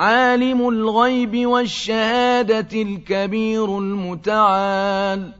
عالم الغيب والشهادة الكبير المتعال.